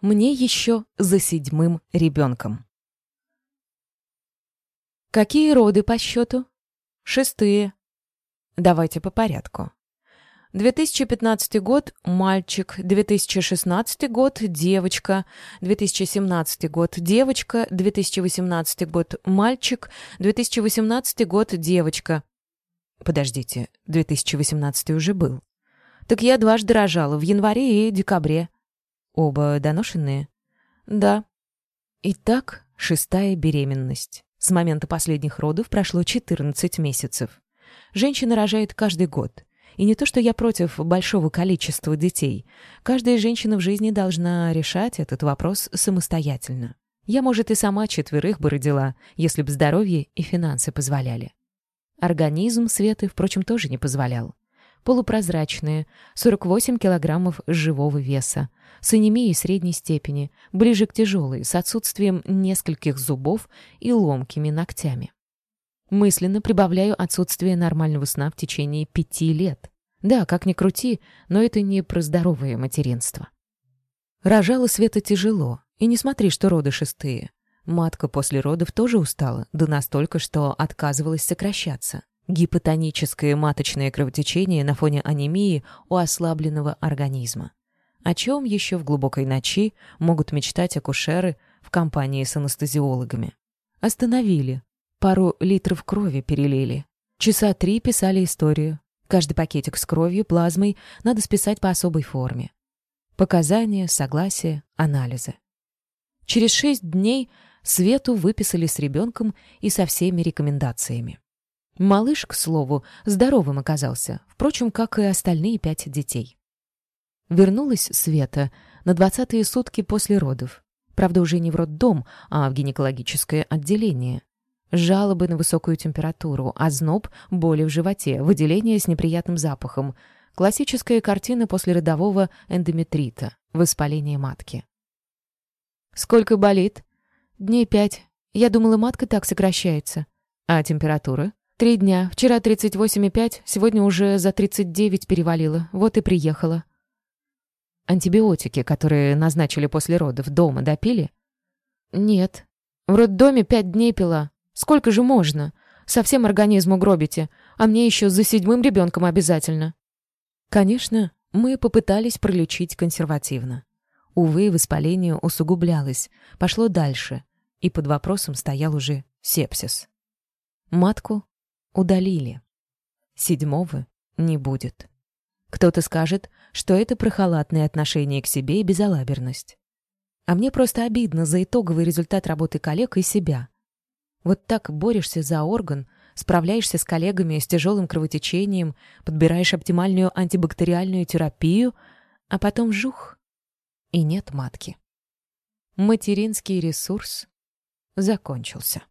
Мне еще за седьмым ребенком. Какие роды по счету? Шестые. Давайте по порядку. 2015 год – мальчик, 2016 год – девочка, 2017 год – девочка, 2018 год – мальчик, 2018 год – девочка. Подождите, 2018 уже был. Так я дважды рожала, в январе и декабре. Оба доношенные? Да. Итак, шестая беременность. С момента последних родов прошло 14 месяцев. Женщина рожает каждый год. И не то, что я против большого количества детей. Каждая женщина в жизни должна решать этот вопрос самостоятельно. Я, может, и сама четверых бы родила, если бы здоровье и финансы позволяли. Организм Светы, впрочем, тоже не позволял полупрозрачные, 48 килограммов живого веса, с анемией средней степени, ближе к тяжелой, с отсутствием нескольких зубов и ломкими ногтями. Мысленно прибавляю отсутствие нормального сна в течение пяти лет. Да, как ни крути, но это не про здоровое материнство. Рожала Света тяжело, и не смотри, что роды шестые. Матка после родов тоже устала, да настолько, что отказывалась сокращаться гипотоническое маточное кровотечение на фоне анемии у ослабленного организма. О чем еще в глубокой ночи могут мечтать акушеры в компании с анестезиологами? Остановили. Пару литров крови перелили. Часа три писали историю. Каждый пакетик с кровью, плазмой надо списать по особой форме. Показания, согласия, анализы. Через шесть дней Свету выписали с ребенком и со всеми рекомендациями. Малыш, к слову, здоровым оказался, впрочем, как и остальные пять детей. Вернулась Света на двадцатые сутки после родов. Правда, уже не в роддом, а в гинекологическое отделение. Жалобы на высокую температуру, озноб, боли в животе, выделение с неприятным запахом. Классическая картина после родового эндометрита, воспаление матки. «Сколько болит?» «Дней пять. Я думала, матка так сокращается. А температура?» Три дня. Вчера 38,5, сегодня уже за 39 перевалило. Вот и приехала. Антибиотики, которые назначили после родов, дома допили? Нет. В роддоме пять дней пила. Сколько же можно? Совсем организм угробите. А мне еще за седьмым ребенком обязательно. Конечно, мы попытались пролечить консервативно. Увы, воспаление усугублялось, пошло дальше, и под вопросом стоял уже сепсис. Матку удалили. Седьмого не будет. Кто-то скажет, что это про халатное отношение к себе и безалаберность. А мне просто обидно за итоговый результат работы коллег и себя. Вот так борешься за орган, справляешься с коллегами с тяжелым кровотечением, подбираешь оптимальную антибактериальную терапию, а потом жух, и нет матки. Материнский ресурс закончился.